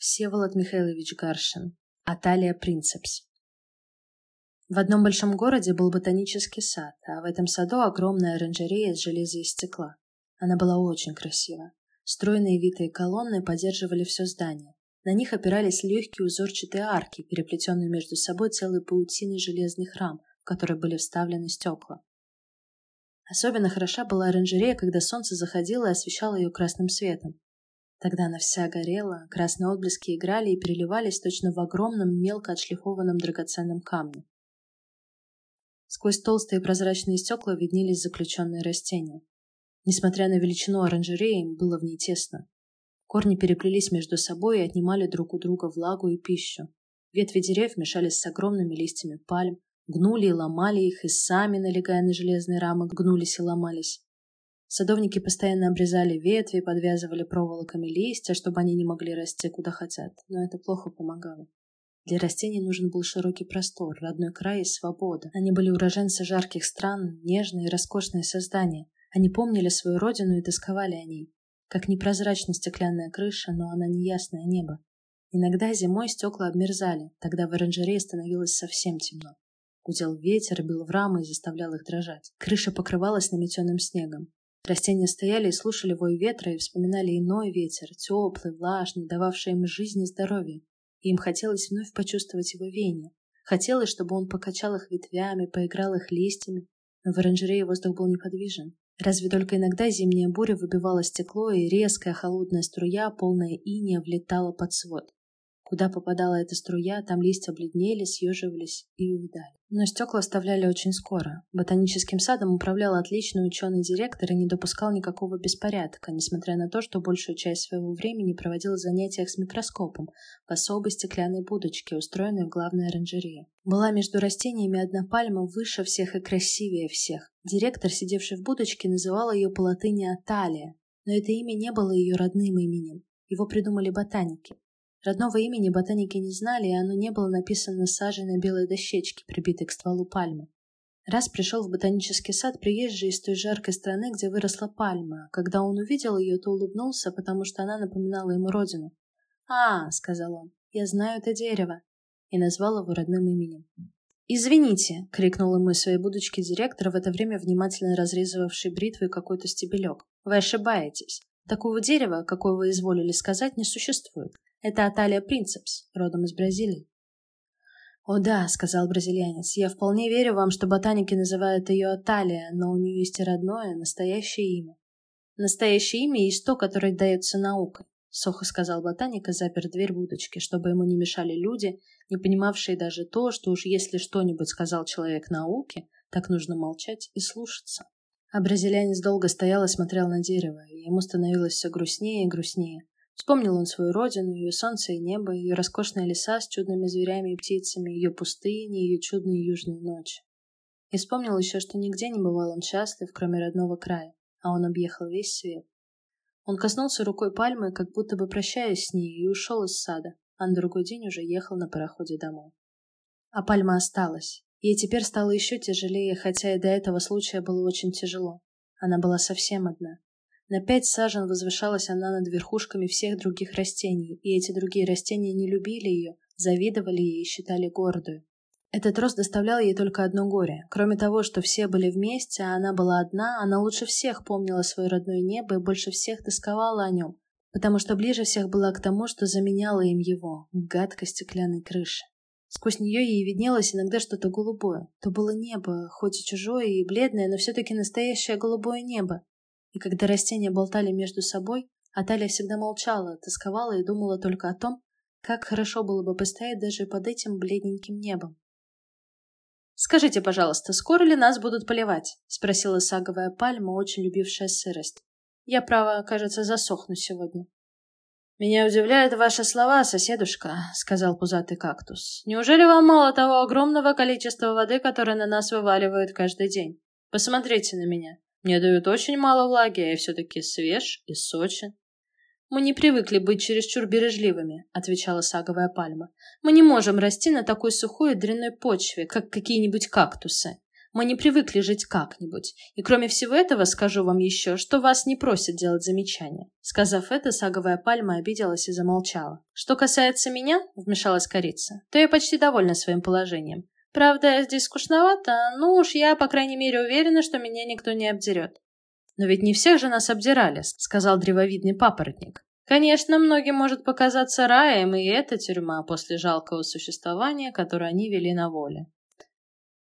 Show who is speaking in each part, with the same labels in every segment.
Speaker 1: Всеволод Михайлович Гаршин. Аталия Принцепс. В одном большом городе был ботанический сад, а в этом саду огромная оранжерея из железа и стекла. Она была очень красива. Стройные витые колонны поддерживали все здание. На них опирались легкие узорчатые арки, переплетенные между собой целой паутиной железных рам, в которые были вставлены стекла. Особенно хороша была оранжерея, когда солнце заходило и освещало ее красным светом. Тогда она вся горела, красные отблески играли и переливались точно в огромном, мелко отшлифованном драгоценном камне. Сквозь толстые прозрачные стекла виднелись заключенные растения. Несмотря на величину оранжереи, им было в ней тесно. Корни переплелись между собой и отнимали друг у друга влагу и пищу. Ветви деревьев мешались с огромными листьями пальм, гнули и ломали их, и сами, налегая на железные рамы, гнулись и ломались. Садовники постоянно обрезали ветви, подвязывали проволоками листья, чтобы они не могли расти куда хотят, но это плохо помогало. Для растений нужен был широкий простор, родной край и свобода. Они были уроженцы жарких стран, нежные и роскошные создания. Они помнили свою родину и тосковали о ней. Как непрозрачная стеклянная крыша, но она не ясное небо. Иногда зимой стекла обмерзали, тогда в оранжерее становилось совсем темно. Гудел ветер, бил в рамы и заставлял их дрожать. Крыша покрывалась наметенным снегом. Растения стояли и слушали вой ветра и вспоминали иной ветер, теплый, влажный, дававший им жизнь и здоровье. И им хотелось вновь почувствовать его веяние. Хотелось, чтобы он покачал их ветвями, поиграл их листьями. Но в оранжерее воздух был неподвижен. Разве только иногда зимняя буря выбивала стекло, и резкая холодная струя, полная иния, влетала под свод. Куда попадала эта струя, там листья бледнели, съеживались и увидали. Но стекла оставляли очень скоро. Ботаническим садом управлял отличный ученый директор и не допускал никакого беспорядка, несмотря на то, что большую часть своего времени проводил в занятиях с микроскопом в особой стеклянной будочке, устроенной в главной оранжерее. Была между растениями одна пальма выше всех и красивее всех. Директор, сидевший в будочке, называл ее по латыни Аталия, но это имя не было ее родным именем. Его придумали ботаники. Родного имени ботаники не знали, и оно не было написано сажей на белой дощечке, прибитой к стволу пальмы. Раз пришел в ботанический сад приезжий из той жаркой страны, где выросла пальма. Когда он увидел ее, то улыбнулся, потому что она напоминала ему родину. «А, — сказал он, — я знаю это дерево», и назвал его родным именем. «Извините!» — крикнул ему из своей будочки директор, в это время внимательно разрезывавший бритвой какой-то стебелек. «Вы ошибаетесь. Такого дерева, какое вы изволили сказать, не существует. Это Аталия Принцепс, родом из Бразилии. «О да», — сказал бразильянец, — «я вполне верю вам, что ботаники называют ее Аталия, но у нее есть и родное, настоящее имя». «Настоящее имя есть то, которое дается наукой», — сухо сказал ботаник и запер дверь будочки, чтобы ему не мешали люди, не понимавшие даже то, что уж если что-нибудь сказал человек науки, так нужно молчать и слушаться. А бразильянец долго стоял и смотрел на дерево, и ему становилось все грустнее и грустнее. Вспомнил он свою родину, ее солнце и небо, ее роскошные леса с чудными зверями и птицами, ее пустыни, ее чудные южные ночи. И вспомнил еще, что нигде не бывал он счастлив, кроме родного края, а он объехал весь свет. Он коснулся рукой пальмы, как будто бы прощаясь с ней, и ушел из сада, а на другой день уже ехал на пароходе домой. А пальма осталась. Ей теперь стало еще тяжелее, хотя и до этого случая было очень тяжело. Она была совсем одна. На пять сажен возвышалась она над верхушками всех других растений, и эти другие растения не любили ее, завидовали ей и считали гордую. Этот рост доставлял ей только одно горе. Кроме того, что все были вместе, а она была одна, она лучше всех помнила свое родное небо и больше всех тосковала о нем, потому что ближе всех была к тому, что заменяло им его, гадкой стеклянной крыши. Сквозь нее ей виднелось иногда что-то голубое. То было небо, хоть и чужое и бледное, но все-таки настоящее голубое небо, и когда растения болтали между собой, Аталия всегда молчала, тосковала и думала только о том, как хорошо было бы постоять даже под этим бледненьким небом. «Скажите, пожалуйста, скоро ли нас будут поливать?» — спросила саговая пальма, очень любившая сырость. «Я, право, кажется, засохну сегодня». «Меня удивляют ваши слова, соседушка», — сказал пузатый кактус. «Неужели вам мало того огромного количества воды, которое на нас вываливают каждый день? Посмотрите на меня. Мне дают очень мало влаги, а я все-таки свеж и сочен. «Мы не привыкли быть чересчур бережливыми», — отвечала саговая пальма. «Мы не можем расти на такой сухой и дрянной почве, как какие-нибудь кактусы. Мы не привыкли жить как-нибудь. И кроме всего этого скажу вам еще, что вас не просят делать замечания». Сказав это, саговая пальма обиделась и замолчала. «Что касается меня», — вмешалась корица, — «то я почти довольна своим положением. Правда, здесь скучновато, но уж я, по крайней мере, уверена, что меня никто не обдерет». «Но ведь не всех же нас обдирали», — сказал древовидный папоротник. Конечно, многим может показаться раем и эта тюрьма после жалкого существования, которое они вели на воле.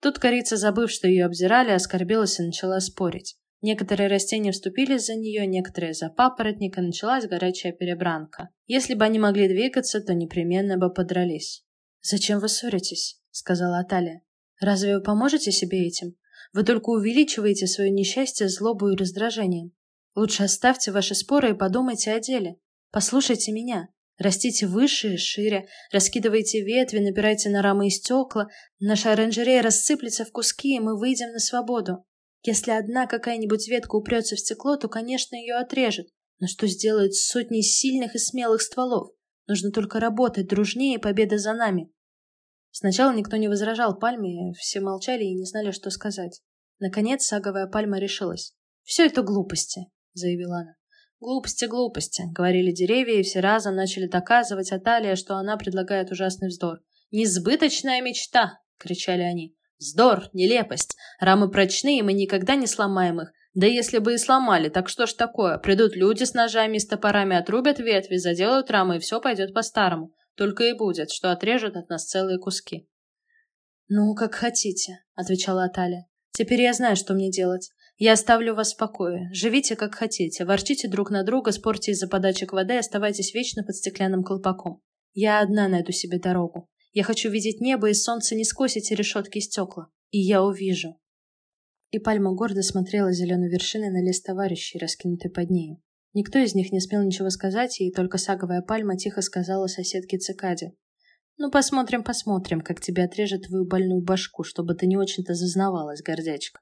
Speaker 1: Тут корица, забыв, что ее обзирали, оскорбилась и начала спорить. Некоторые растения вступились за нее, некоторые за папоротника, началась горячая перебранка. Если бы они могли двигаться, то непременно бы подрались. «Зачем вы ссоритесь?» — сказала Аталия. «Разве вы поможете себе этим? Вы только увеличиваете свое несчастье злобу и раздражением. Лучше оставьте ваши споры и подумайте о деле. Послушайте меня. Растите выше и шире, раскидывайте ветви, набирайте на рамы и стекла. Наша оранжерея рассыплется в куски, и мы выйдем на свободу. Если одна какая-нибудь ветка упрется в стекло, то, конечно, ее отрежет. Но что сделают с сотней сильных и смелых стволов? Нужно только работать дружнее, и победа за нами. Сначала никто не возражал пальме, все молчали и не знали, что сказать. Наконец саговая пальма решилась. «Все это глупости. — заявила она. «Глупости, глупости», — говорили деревья, и все разом начали доказывать Аталия, что она предлагает ужасный вздор. «Несбыточная мечта!» — кричали они. «Вздор, нелепость! Рамы прочные, мы никогда не сломаем их. Да если бы и сломали, так что ж такое? Придут люди с ножами и с топорами, отрубят ветви, заделают рамы, и все пойдет по-старому. Только и будет, что отрежут от нас целые куски». «Ну, как хотите», — отвечала Аталия. «Теперь я знаю, что мне делать. Я оставлю вас в покое. Живите как хотите, ворчите друг на друга, спорьте из-за подачек воды, оставайтесь вечно под стеклянным колпаком. Я одна найду себе дорогу. Я хочу видеть небо и солнце не сквозь эти решетки и стекла. И я увижу. И пальма гордо смотрела зеленой вершиной на лес товарищей, раскинутый под нею. Никто из них не смел ничего сказать, и только саговая пальма тихо сказала соседке цикаде. «Ну, посмотрим, посмотрим, как тебе отрежет твою больную башку, чтобы ты не очень-то зазнавалась, гордячка».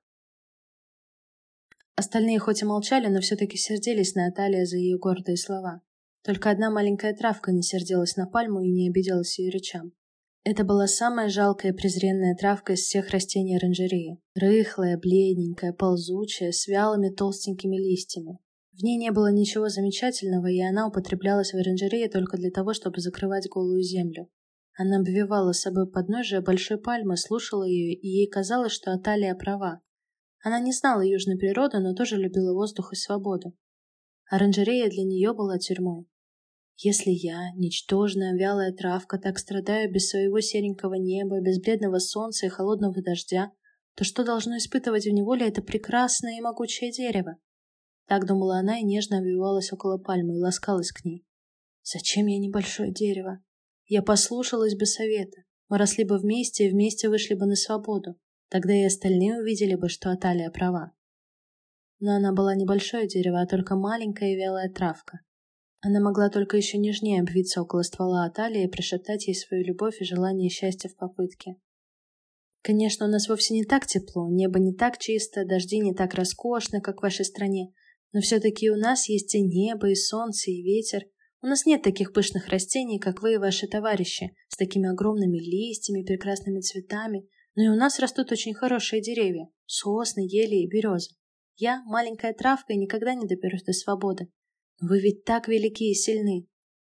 Speaker 1: Остальные хоть и молчали, но все-таки сердились на Аталия за ее гордые слова. Только одна маленькая травка не сердилась на пальму и не обиделась ее речам. Это была самая жалкая презренная травка из всех растений оранжереи. Рыхлая, бледненькая, ползучая, с вялыми толстенькими листьями. В ней не было ничего замечательного, и она употреблялась в оранжерее только для того, чтобы закрывать голую землю. Она обвивала с собой подножие большой пальмы, слушала ее, и ей казалось, что Аталия права. Она не знала южной природы, но тоже любила воздух и свободу. Оранжерея для нее была тюрьмой. Если я, ничтожная вялая травка, так страдаю без своего серенького неба, без бледного солнца и холодного дождя, то что должно испытывать в неволе это прекрасное и могучее дерево? Так думала она и нежно обвивалась около пальмы и ласкалась к ней. Зачем я небольшое дерево? Я послушалась бы совета. Мы росли бы вместе и вместе вышли бы на свободу. Тогда и остальные увидели бы, что Аталия права. Но она была небольшое дерево, а только маленькая вялая травка. Она могла только еще нежнее обвиться около ствола Аталии и прошептать ей свою любовь и желание счастья в попытке. Конечно, у нас вовсе не так тепло, небо не так чисто, дожди не так роскошны, как в вашей стране, но все-таки у нас есть и небо, и солнце, и ветер. У нас нет таких пышных растений, как вы и ваши товарищи, с такими огромными листьями, прекрасными цветами, но и у нас растут очень хорошие деревья – сосны, ели и березы. Я – маленькая травка и никогда не доберусь до свободы. Вы ведь так велики и сильны.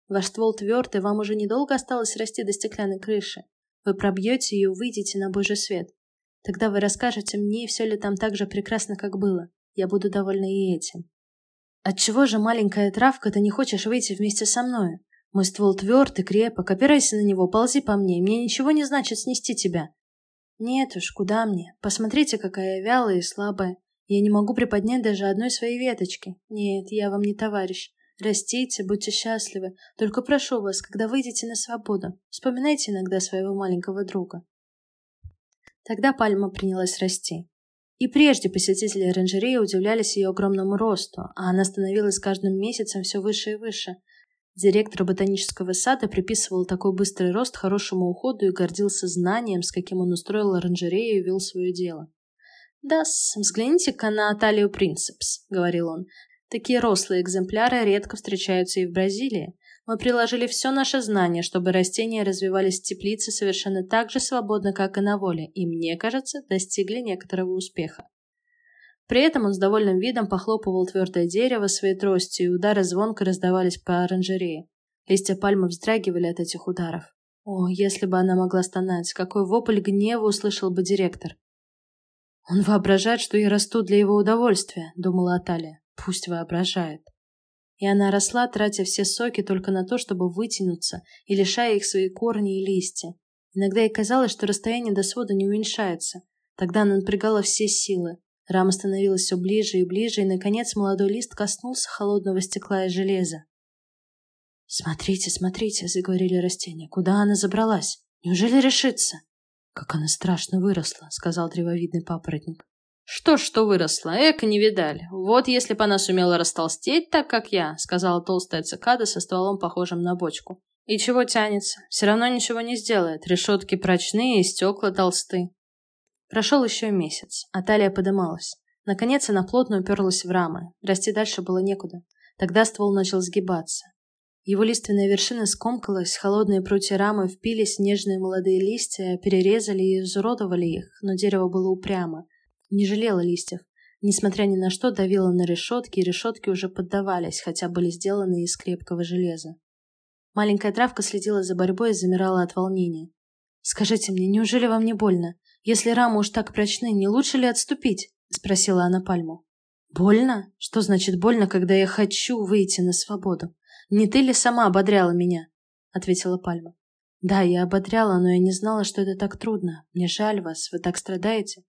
Speaker 1: Ваш ствол твердый, вам уже недолго осталось расти до стеклянной крыши. Вы пробьете ее, выйдете на божий свет. Тогда вы расскажете мне, все ли там так же прекрасно, как было. Я буду довольна и этим. Отчего же, маленькая травка, ты не хочешь выйти вместе со мною? Мой ствол тверд и крепок, опирайся на него, ползи по мне, мне ничего не значит снести тебя. Нет уж, куда мне? Посмотрите, какая я вялая и слабая. Я не могу приподнять даже одной своей веточки. Нет, я вам не товарищ. Растите, будьте счастливы. Только прошу вас, когда выйдете на свободу, вспоминайте иногда своего маленького друга. Тогда пальма принялась расти. И прежде посетители оранжереи удивлялись ее огромному росту, а она становилась каждым месяцем все выше и выше – Директор ботанического сада приписывал такой быстрый рост хорошему уходу и гордился знанием, с каким он устроил оранжерею и вел свое дело. Да взгляните-ка на Аталию Принцепс», — говорил он. «Такие рослые экземпляры редко встречаются и в Бразилии. Мы приложили все наше знание, чтобы растения развивались в теплице совершенно так же свободно, как и на воле, и, мне кажется, достигли некоторого успеха. При этом он с довольным видом похлопывал твердое дерево своей тростью, и удары звонко раздавались по оранжерее. Листья пальмы вздрагивали от этих ударов. О, если бы она могла стонать, какой вопль гнева услышал бы директор. «Он воображает, что я расту для его удовольствия», — думала Аталия. «Пусть воображает». И она росла, тратя все соки только на то, чтобы вытянуться и лишая их свои корни и листья. Иногда ей казалось, что расстояние до свода не уменьшается. Тогда она напрягала все силы. Рама становилась все ближе и ближе, и, наконец, молодой лист коснулся холодного стекла и железа. «Смотрите, смотрите», — заговорили растения. «Куда она забралась? Неужели решится?» «Как она страшно выросла», — сказал древовидный папоротник.
Speaker 2: «Что ж, что выросла, эко не видали. Вот если бы она сумела растолстеть так, как я», — сказала толстая цикада со стволом, похожим на бочку. «И чего тянется? Все равно ничего не сделает. Решетки прочные и стекла толсты».
Speaker 1: Прошел еще месяц, а талия подымалась. Наконец она плотно уперлась в рамы. Расти дальше было некуда. Тогда ствол начал сгибаться. Его лиственная вершина скомкалась, холодные прутья рамы впились в нежные молодые листья, перерезали и изуродовали их, но дерево было упрямо, не жалело листьев. Несмотря ни на что, давило на решетки, и решетки уже поддавались, хотя были сделаны из крепкого железа. Маленькая травка следила за борьбой и замирала от волнения. «Скажите мне, неужели вам не больно? Если рамы уж так прочны, не лучше ли отступить?» — спросила она пальму. «Больно? Что значит больно, когда я хочу выйти на свободу?» «Не ты ли сама ободряла меня?» — ответила Пальма. «Да, я ободряла, но я не знала, что это так трудно. Мне жаль вас, вы так страдаете».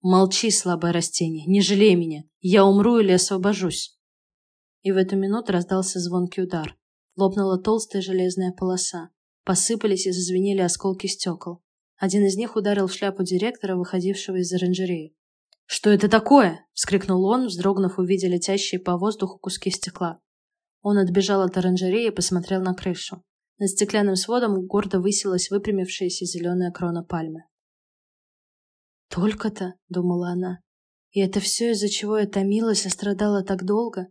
Speaker 1: «Молчи, слабое растение, не жалей меня. Я умру или освобожусь». И в эту минуту раздался звонкий удар. Лопнула толстая железная полоса. Посыпались и зазвенели осколки стекол. Один из них ударил в шляпу директора, выходившего из оранжереи. «Что это такое?» — вскрикнул он, вздрогнув, увидя летящие по воздуху куски стекла. Он отбежал от оранжереи и посмотрел на крышу. Над стеклянным сводом гордо высилась выпрямившаяся зеленая крона пальмы. «Только-то», — думала она, — «и это все, из-за чего я томилась и страдала так долго,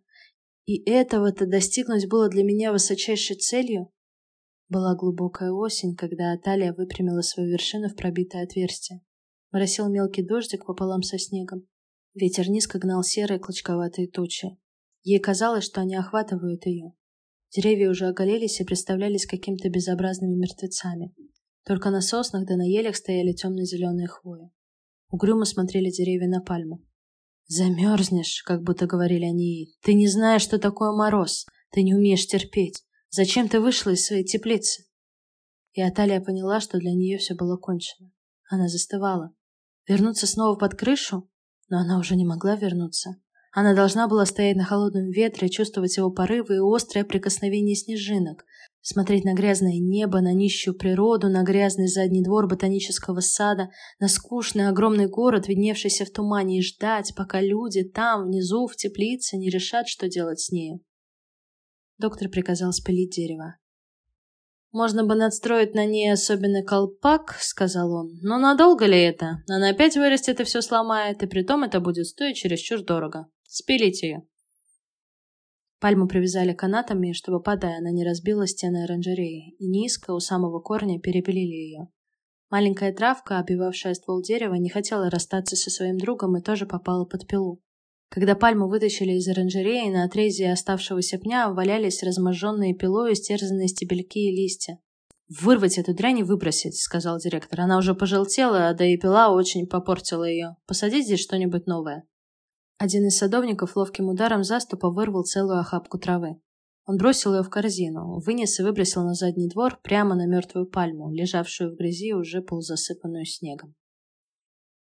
Speaker 1: и этого-то достигнуть было для меня высочайшей целью?» Была глубокая осень, когда Аталия выпрямила свою вершину в пробитое отверстие. Моросил мелкий дождик пополам со снегом. Ветер низко гнал серые клочковатые тучи. Ей казалось, что они охватывают ее. Деревья уже оголились и представлялись какими-то безобразными мертвецами. Только на соснах да на елях стояли темно-зеленые хвои. Угрюмо смотрели деревья на пальму. «Замерзнешь», — как будто говорили они ей. «Ты не знаешь, что такое мороз. Ты не умеешь терпеть. Зачем ты вышла из своей теплицы?» И Аталия поняла, что для нее все было кончено. Она застывала. Вернуться снова под крышу? Но она уже не могла вернуться. Она должна была стоять на холодном ветре, чувствовать его порывы и острое прикосновение снежинок, смотреть на грязное небо, на нищую природу, на грязный задний двор ботанического сада, на скучный огромный город, видневшийся в тумане, и ждать, пока люди там, внизу, в теплице, не решат, что делать с нею. Доктор приказал спилить дерево. «Можно бы надстроить на ней особенный колпак», — сказал он. «Но надолго ли это? Она опять вырастет и все сломает, и притом это будет стоить чересчур дорого». Спилите ее. Пальму привязали канатами, чтобы, падая, она не разбила стены оранжереи, и низко, у самого корня, перепилили ее. Маленькая травка, обивавшая ствол дерева, не хотела расстаться со своим другом и тоже попала под пилу. Когда пальму вытащили из оранжереи, на отрезе оставшегося пня валялись разможженные пилой стерзанные стебельки и листья. «Вырвать эту дрянь и выбросить», — сказал директор. «Она уже пожелтела, да и пила очень попортила ее. Посадить здесь что-нибудь новое». Один из садовников ловким ударом заступа вырвал целую охапку травы. Он бросил ее в корзину, вынес и выбросил на задний двор прямо на мертвую пальму, лежавшую в грязи уже полузасыпанную снегом.